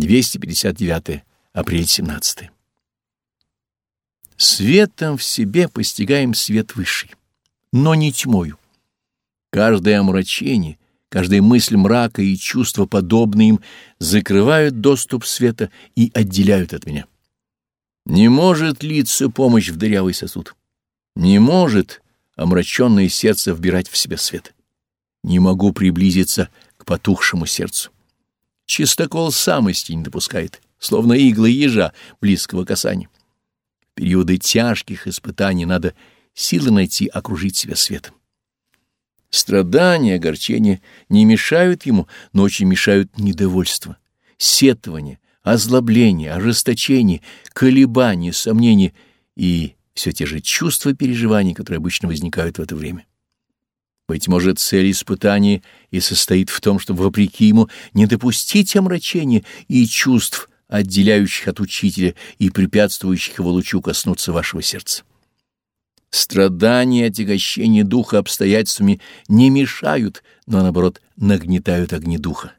259 апрель 17 Светом в себе постигаем свет высший, но не тьмою. Каждое омрачение, каждая мысль мрака и чувства, подобные им, закрывают доступ света и отделяют от меня. Не может литься помощь в дырявый сосуд. Не может омраченное сердце вбирать в себя свет. Не могу приблизиться к потухшему сердцу. Чистокол самости не допускает, словно иглы ежа близкого касания. В периоды тяжких испытаний надо силы найти окружить себя светом. Страдания, огорчения не мешают ему, но очень мешают недовольство, сетование, озлобление, ожесточение, колебания, сомнения и все те же чувства переживаний, которые обычно возникают в это время. Быть может, цель испытания и состоит в том, чтобы, вопреки ему, не допустить омрачения и чувств, отделяющих от учителя и препятствующих его лучу коснуться вашего сердца. Страдания отягощение духа обстоятельствами не мешают, но, наоборот, нагнетают огни духа,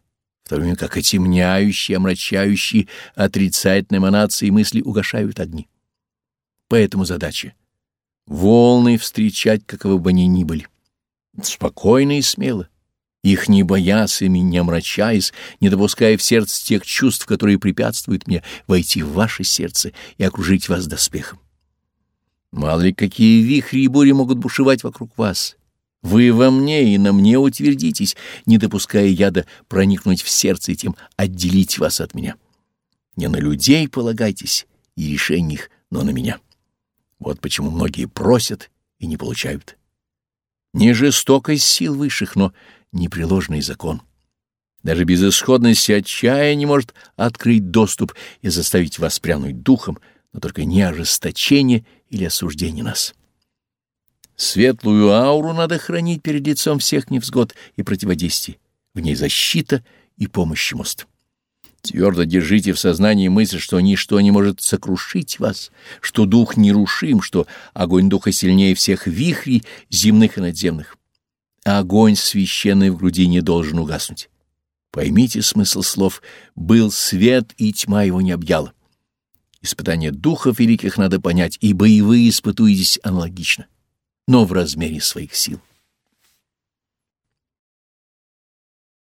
в то время как отемняющие, омрачающие, отрицательные эманации мысли угошают огни. Поэтому задача — волны встречать, каковы бы они ни были, спокойно и смело, их не боясь, ими не омрачаясь, не допуская в сердце тех чувств, которые препятствуют мне войти в ваше сердце и окружить вас доспехом. Мало ли какие вихри и бури могут бушевать вокруг вас. Вы во мне и на мне утвердитесь, не допуская яда проникнуть в сердце и тем отделить вас от меня. Не на людей полагайтесь и решение их, но на меня. Вот почему многие просят и не получают. Не жестокость сил высших, но непреложный закон. Даже безысходность отчаяния не может открыть доступ и заставить вас прянуть духом, но только не ожесточение или осуждение нас. Светлую ауру надо хранить перед лицом всех невзгод и противодействий, в ней защита и помощь мост. Твердо держите в сознании мысль, что ничто не может сокрушить вас, что дух нерушим, что огонь духа сильнее всех вихрей земных и надземных. Огонь священный в груди не должен угаснуть. Поймите смысл слов «был свет, и тьма его не объяла». Испытание духов великих надо понять, и вы испытуетесь аналогично, но в размере своих сил.